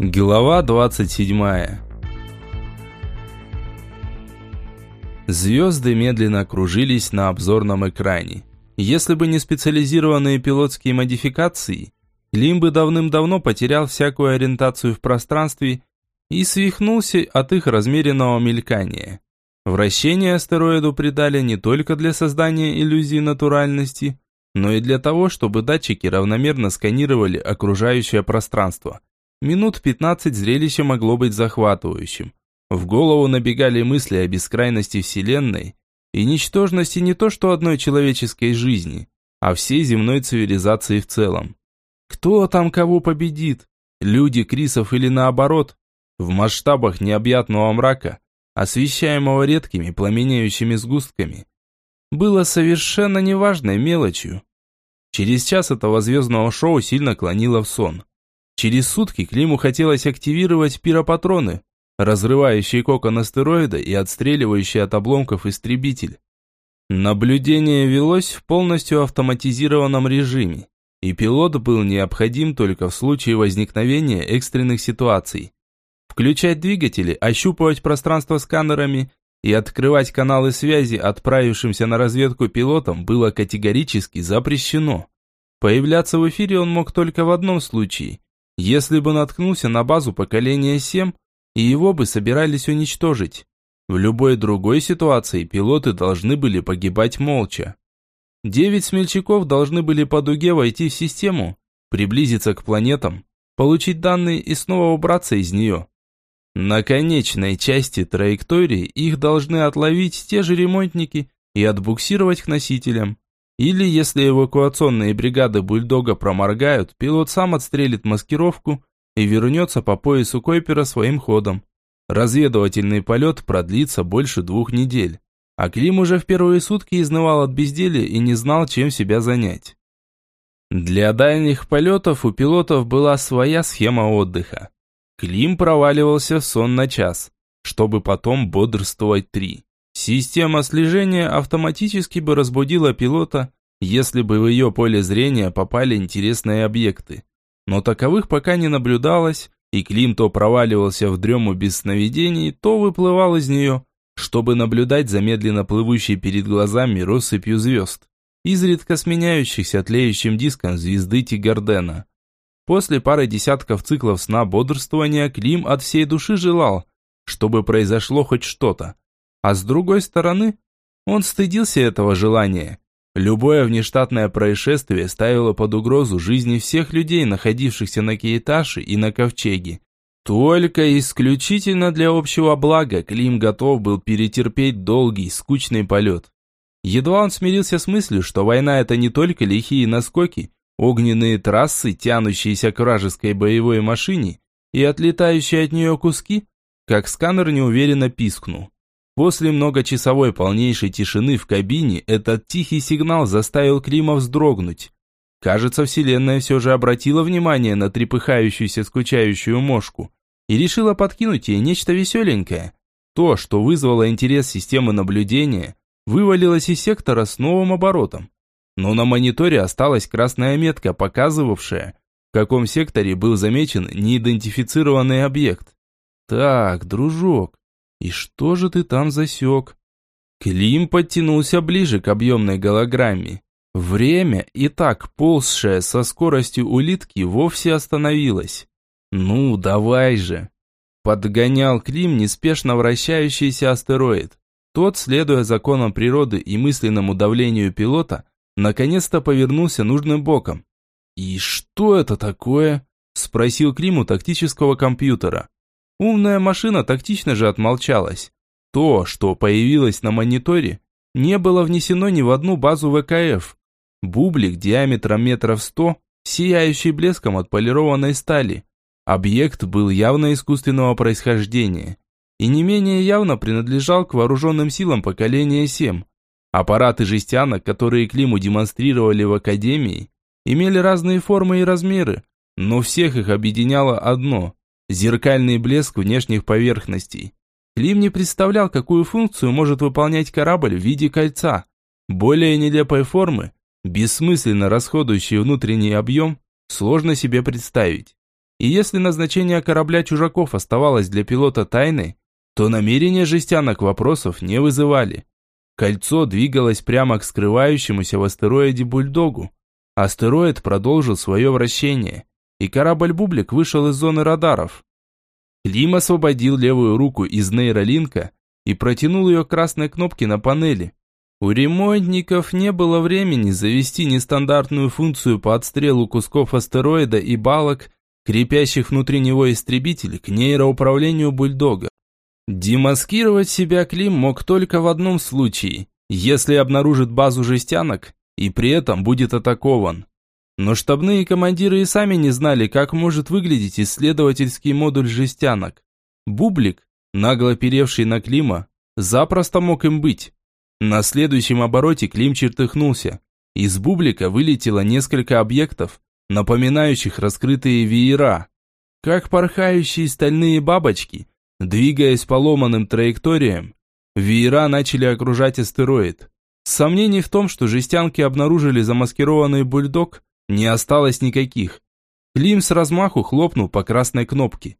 Глава 27 Звезды медленно кружились на обзорном экране. Если бы не специализированные пилотские модификации, Клим бы давным-давно потерял всякую ориентацию в пространстве и свихнулся от их размеренного мелькания. Вращение астероиду придали не только для создания иллюзии натуральности, но и для того, чтобы датчики равномерно сканировали окружающее пространство – Минут пятнадцать зрелище могло быть захватывающим. В голову набегали мысли о бескрайности Вселенной и ничтожности не то что одной человеческой жизни, а всей земной цивилизации в целом. Кто там кого победит? Люди, Крисов или наоборот? В масштабах необъятного мрака, освещаемого редкими пламенеющими сгустками, было совершенно неважной мелочью. Через час этого звездного шоу сильно клонило в сон. Через сутки Климу хотелось активировать пиропатроны, разрывающие кокон астероида и отстреливающие от обломков истребитель. Наблюдение велось в полностью автоматизированном режиме, и пилот был необходим только в случае возникновения экстренных ситуаций. Включать двигатели, ощупывать пространство сканерами и открывать каналы связи отправившимся на разведку пилотам было категорически запрещено. Появляться в эфире он мог только в одном случае – если бы наткнулся на базу поколения 7, и его бы собирались уничтожить. В любой другой ситуации пилоты должны были погибать молча. Девять смельчаков должны были по дуге войти в систему, приблизиться к планетам, получить данные и снова убраться из нее. На конечной части траектории их должны отловить те же ремонтники и отбуксировать к носителям. Или, если эвакуационные бригады бульдога проморгают, пилот сам отстрелит маскировку и вернется по поясу Койпера своим ходом. Разведывательный полет продлится больше двух недель. А Клим уже в первые сутки изнывал от безделия и не знал, чем себя занять. Для дальних полетов у пилотов была своя схема отдыха. Клим проваливался в сон на час, чтобы потом бодрствовать три. Система слежения автоматически бы разбудила пилота, если бы в ее поле зрения попали интересные объекты. Но таковых пока не наблюдалось, и Клим то проваливался в дрему без сновидений, то выплывал из нее, чтобы наблюдать за медленно плывущей перед глазами россыпью звезд, изредка сменяющихся тлеющим диском звезды Тигардена. После пары десятков циклов сна бодрствования Клим от всей души желал, чтобы произошло хоть что-то, а с другой стороны, он стыдился этого желания. Любое внештатное происшествие ставило под угрозу жизни всех людей, находившихся на Кейташе и на Ковчеге. Только исключительно для общего блага Клим готов был перетерпеть долгий, скучный полет. Едва он смирился с мыслью, что война это не только лихие наскоки, огненные трассы, тянущиеся к вражеской боевой машине и отлетающие от нее куски, как сканер неуверенно пискнул. После многочасовой полнейшей тишины в кабине этот тихий сигнал заставил Клима вздрогнуть. Кажется, Вселенная все же обратила внимание на трепыхающуюся скучающую мошку и решила подкинуть ей нечто веселенькое. То, что вызвало интерес системы наблюдения, вывалилось из сектора с новым оборотом. Но на мониторе осталась красная метка, показывавшая, в каком секторе был замечен неидентифицированный объект. Так, дружок, и что же ты там засек? Клим подтянулся ближе к объемной голограмме. Время, и так ползшее со скоростью улитки, вовсе остановилось. «Ну, давай же!» Подгонял Клим неспешно вращающийся астероид. Тот, следуя законам природы и мысленному давлению пилота, наконец-то повернулся нужным боком. «И что это такое?» – спросил Клим у тактического компьютера. Умная машина тактично же отмолчалась. То, что появилось на мониторе, не было внесено ни в одну базу ВКФ. Бублик диаметром метров сто, сияющий блеском от полированной стали. Объект был явно искусственного происхождения и не менее явно принадлежал к вооруженным силам поколения 7. Аппараты жестянок, которые Климу демонстрировали в Академии, имели разные формы и размеры, но всех их объединяло одно зеркальный блеск внешних поверхностей. Клим не представлял, какую функцию может выполнять корабль в виде кольца. Более нелепой формы, бессмысленно расходующий внутренний объем, сложно себе представить. И если назначение корабля чужаков оставалось для пилота тайной, то намерения жестянок вопросов не вызывали. Кольцо двигалось прямо к скрывающемуся в астероиде бульдогу. Астероид продолжил свое вращение, и корабль «Бублик» вышел из зоны радаров. Клим освободил левую руку из нейролинка и протянул ее к красной кнопке на панели. У ремонтников не было времени завести нестандартную функцию по отстрелу кусков астероида и балок, крепящих внутри него истребитель, к нейроуправлению бульдога. Демаскировать себя Клим мог только в одном случае, если обнаружит базу жестянок и при этом будет атакован. Но штабные командиры и сами не знали, как может выглядеть исследовательский модуль жестянок. Бублик, нагло перевший на Клима, запросто мог им быть. На следующем обороте Клим чертыхнулся. Из бублика вылетело несколько объектов, напоминающих раскрытые веера. Как порхающие стальные бабочки, Двигаясь по ломаным траекториям, веера начали окружать астероид. Сомнений в том, что жестянки обнаружили замаскированный бульдог, не осталось никаких. Клим с размаху хлопнул по красной кнопке.